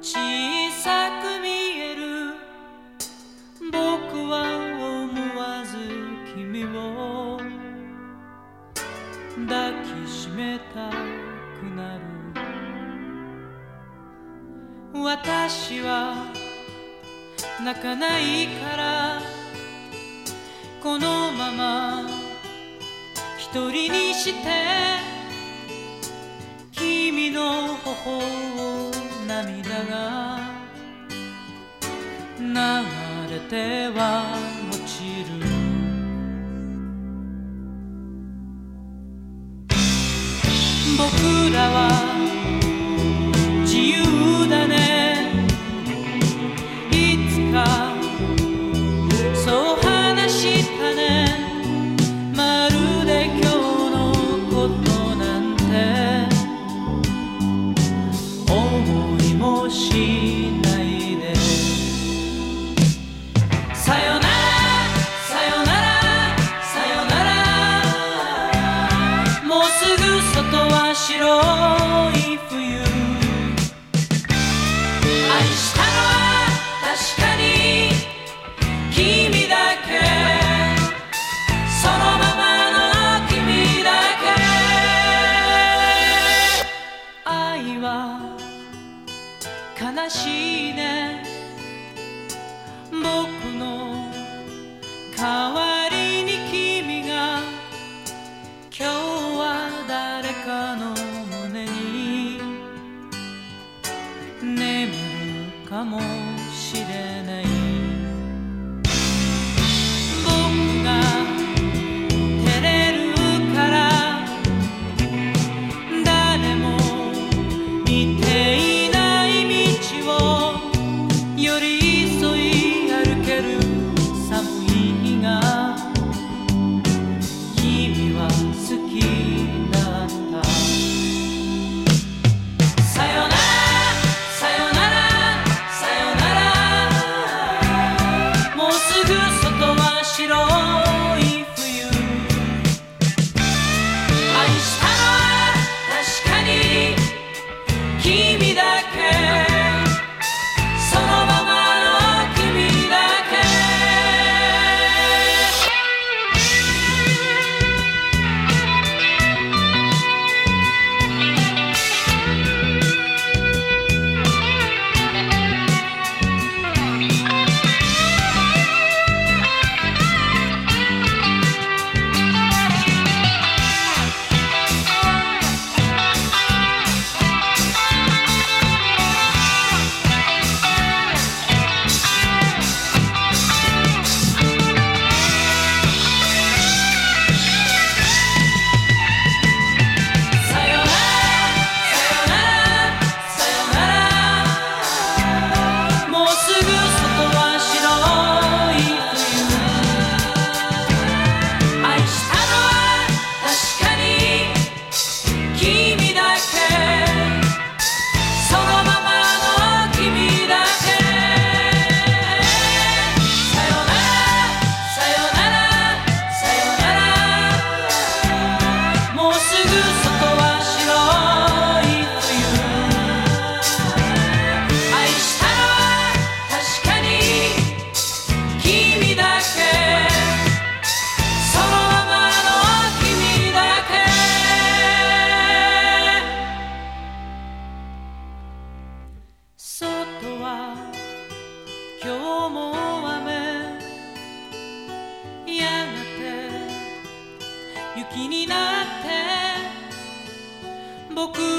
小さく見える。僕は思わず君を。抱きしめたくなる。私は泣かないから。このまま一人にして。の頬を涙が流れては落ちる。僕らは白寂寞。僕